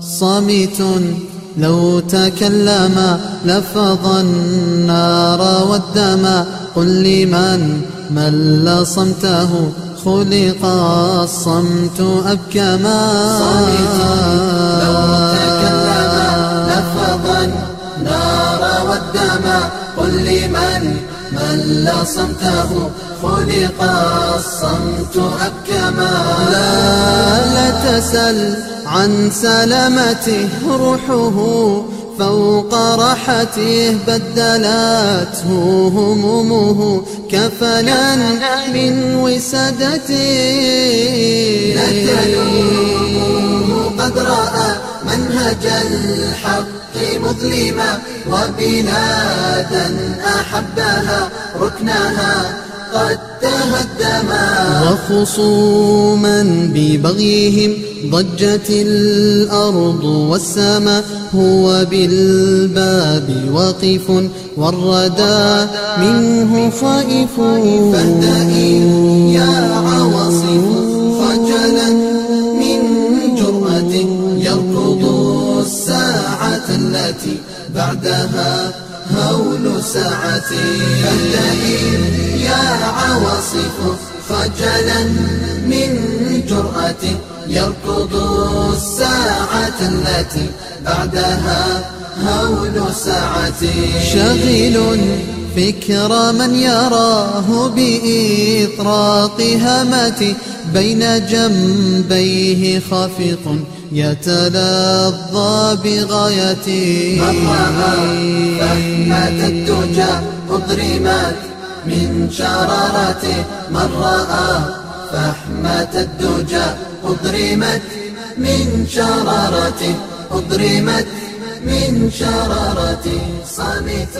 صامت لو تكلم لفظ النار والدم. قل لمن مل صمته خلق. الصمت أبكما صامت لو تكلم لفظ النار والدم. قل لمن مل صمته خلق. الصمت أبكما لا لا تسل عن سلامته روحه فوق راحته بدلته همومه كفنا من وسادته. نتلوه قد رأى منهج الحق مظلما وبلادا أحبها ركنها قد وخصوما ببغيهم ضجت الأرض والسماء هو بالباب واقف والردى منه خائف. فاهدئي يا عواصف خجلا من جرأة يركض الساعة التي بعدها هول ساعتي. فاهدئي يا عواصف خجلا من جرأة يركض الساعة التي بعدها هول ساعتي شغل فكر من يراه بإطراق همتي بين جنبيه خافق يتلظى بغايتي رأى فهمة الدجى أضرمت. من شرارته من رأى فحمة الدجى أضرمت من شرارته أضرمت من شرارته صامت